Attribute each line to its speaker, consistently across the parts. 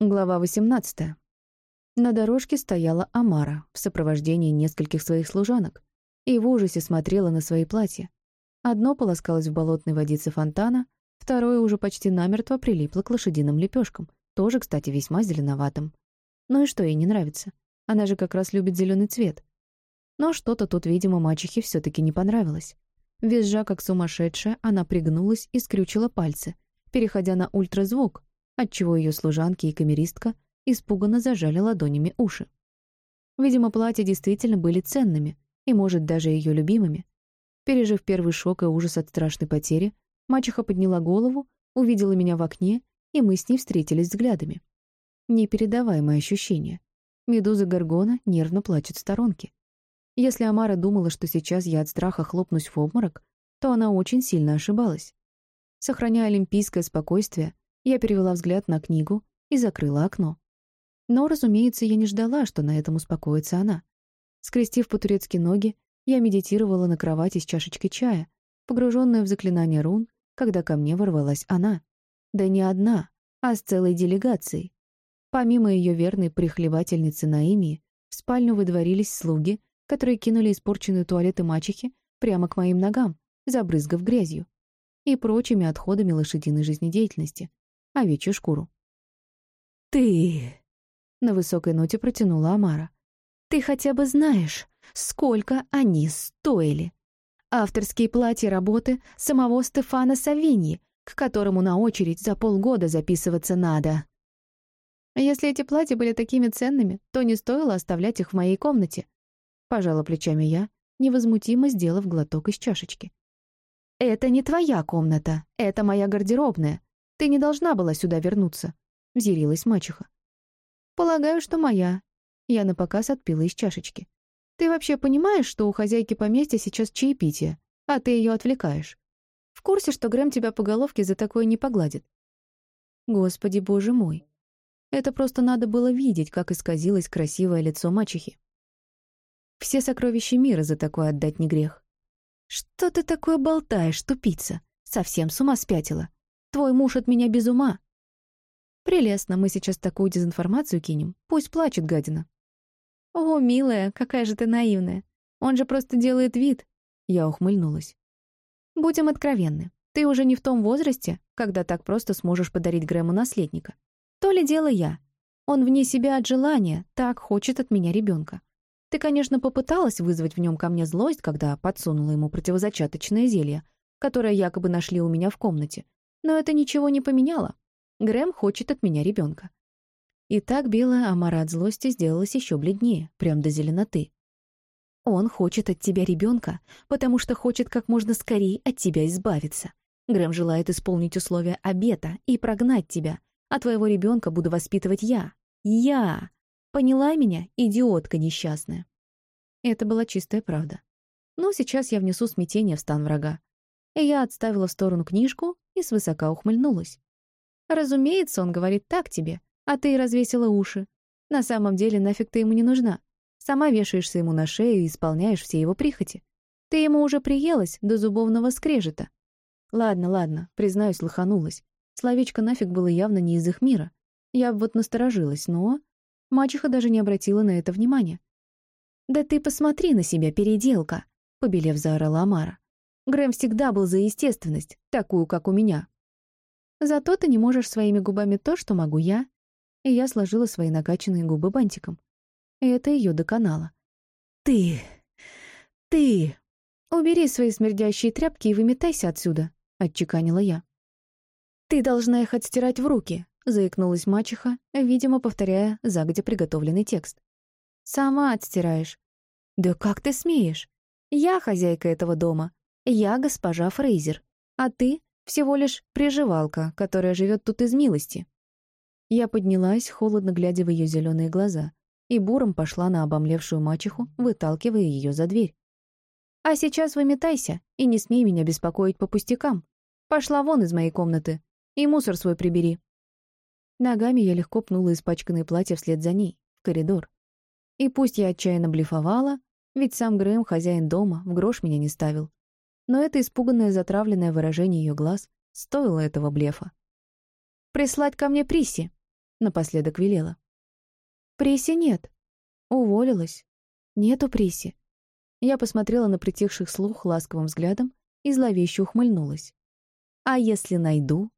Speaker 1: Глава 18. На дорожке стояла Амара в сопровождении нескольких своих служанок и в ужасе смотрела на свои платья. Одно полоскалось в болотной водице фонтана, второе уже почти намертво прилипло к лошадиным лепешкам, тоже, кстати, весьма зеленоватым. Ну и что ей не нравится? Она же как раз любит зеленый цвет. Но что-то тут, видимо, мачехе все таки не понравилось. Визжа как сумасшедшая, она пригнулась и скрючила пальцы, переходя на ультразвук, отчего ее служанки и камеристка испуганно зажали ладонями уши. Видимо, платья действительно были ценными и, может, даже ее любимыми. Пережив первый шок и ужас от страшной потери, мачеха подняла голову, увидела меня в окне, и мы с ней встретились взглядами. Непередаваемое ощущение. Медуза Гаргона нервно плачет в сторонке. Если Амара думала, что сейчас я от страха хлопнусь в обморок, то она очень сильно ошибалась. Сохраняя олимпийское спокойствие, я перевела взгляд на книгу и закрыла окно. Но, разумеется, я не ждала, что на этом успокоится она. Скрестив по-турецки ноги, я медитировала на кровати с чашечкой чая, погруженная в заклинание рун, когда ко мне ворвалась она. Да не одна, а с целой делегацией. Помимо ее верной прихлебательницы Наимии, в спальню выдворились слуги, которые кинули испорченные туалеты мачехи прямо к моим ногам, забрызгав грязью и прочими отходами лошадиной жизнедеятельности, овечью шкуру. «Ты...» — на высокой ноте протянула Амара. «Ты хотя бы знаешь, сколько они стоили? Авторские платья работы самого Стефана Савиньи, к которому на очередь за полгода записываться надо». «Если эти платья были такими ценными, то не стоило оставлять их в моей комнате», — пожала плечами я, невозмутимо сделав глоток из чашечки. «Это не твоя комната, это моя гардеробная. Ты не должна была сюда вернуться», — взъярилась мачеха. «Полагаю, что моя». Я напоказ отпила из чашечки. «Ты вообще понимаешь, что у хозяйки поместья сейчас чаепитие, а ты ее отвлекаешь? В курсе, что Грэм тебя по головке за такое не погладит?» Господи, боже мой. Это просто надо было видеть, как исказилось красивое лицо мачехи. Все сокровища мира за такое отдать не грех. «Что ты такое болтаешь, тупица? Совсем с ума спятила. Твой муж от меня без ума». «Прелестно, мы сейчас такую дезинформацию кинем. Пусть плачет гадина». «О, милая, какая же ты наивная. Он же просто делает вид». Я ухмыльнулась. «Будем откровенны. Ты уже не в том возрасте, когда так просто сможешь подарить Грэму наследника. То ли дело я. Он вне себя от желания, так хочет от меня ребенка. Ты, конечно, попыталась вызвать в нем ко мне злость, когда подсунула ему противозачаточное зелье, которое якобы нашли у меня в комнате, но это ничего не поменяло. Грэм хочет от меня ребенка. И так белая Амара от злости сделалась еще бледнее, прям до зеленоты. Он хочет от тебя ребенка, потому что хочет как можно скорее от тебя избавиться. Грэм желает исполнить условия обета и прогнать тебя, а твоего ребенка буду воспитывать я. Я! Поняла меня, идиотка несчастная? Это была чистая правда. Но сейчас я внесу смятение в стан врага. И я отставила в сторону книжку и свысока ухмыльнулась. «Разумеется, он говорит так тебе, а ты и развесила уши. На самом деле нафиг ты ему не нужна. Сама вешаешься ему на шею и исполняешь все его прихоти. Ты ему уже приелась до зубовного скрежета. Ладно, ладно, признаюсь, лоханулась. Словечко нафиг было явно не из их мира. Я вот насторожилась, но... Мачеха даже не обратила на это внимания. «Да ты посмотри на себя, переделка!» — побелев заорала Амара. Грэм всегда был за естественность, такую, как у меня. Зато ты не можешь своими губами то, что могу я. И я сложила свои накачанные губы бантиком. И это ее доконало. «Ты! Ты! Убери свои смердящие тряпки и выметайся отсюда!» — отчеканила я. «Ты должна их отстирать в руки», — заикнулась мачеха, видимо, повторяя загодя приготовленный текст. «Сама отстираешь». «Да как ты смеешь? Я хозяйка этого дома, я госпожа Фрейзер, а ты всего лишь приживалка, которая живет тут из милости». Я поднялась, холодно глядя в ее зеленые глаза, и буром пошла на обомлевшую мачеху, выталкивая ее за дверь. «А сейчас выметайся и не смей меня беспокоить по пустякам. Пошла вон из моей комнаты и мусор свой прибери». Ногами я легко пнула испачканное платье вслед за ней, в коридор. И пусть я отчаянно блефовала, ведь сам Грэм, хозяин дома, в грош меня не ставил, но это испуганное затравленное выражение ее глаз стоило этого блефа. «Прислать ко мне Присси!» Напоследок велела. «Приси нет. Уволилась. Нету Приси». Я посмотрела на притихших слух ласковым взглядом и зловеще ухмыльнулась. «А если найду?»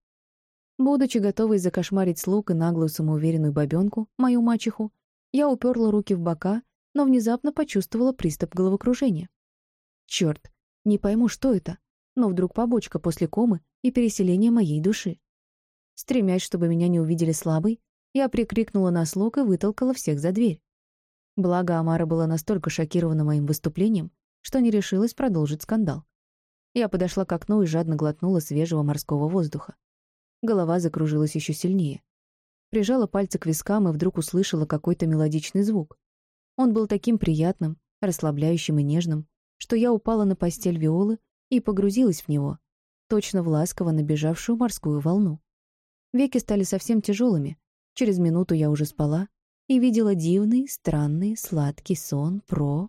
Speaker 1: Будучи готовой закошмарить слуг и наглую самоуверенную бабёнку, мою мачеху, я уперла руки в бока, но внезапно почувствовала приступ головокружения. Черт, не пойму, что это, но вдруг побочка после комы и переселения моей души. Стремясь, чтобы меня не увидели слабой, я прикрикнула на слуг и вытолкала всех за дверь. Благо, Амара была настолько шокирована моим выступлением, что не решилась продолжить скандал. Я подошла к окну и жадно глотнула свежего морского воздуха. Голова закружилась еще сильнее. Прижала пальцы к вискам и вдруг услышала какой-то мелодичный звук. Он был таким приятным, расслабляющим и нежным, что я упала на постель Виолы и погрузилась в него, точно в ласково набежавшую морскую волну. Веки стали совсем тяжелыми. Через минуту я уже спала и видела дивный, странный, сладкий сон про...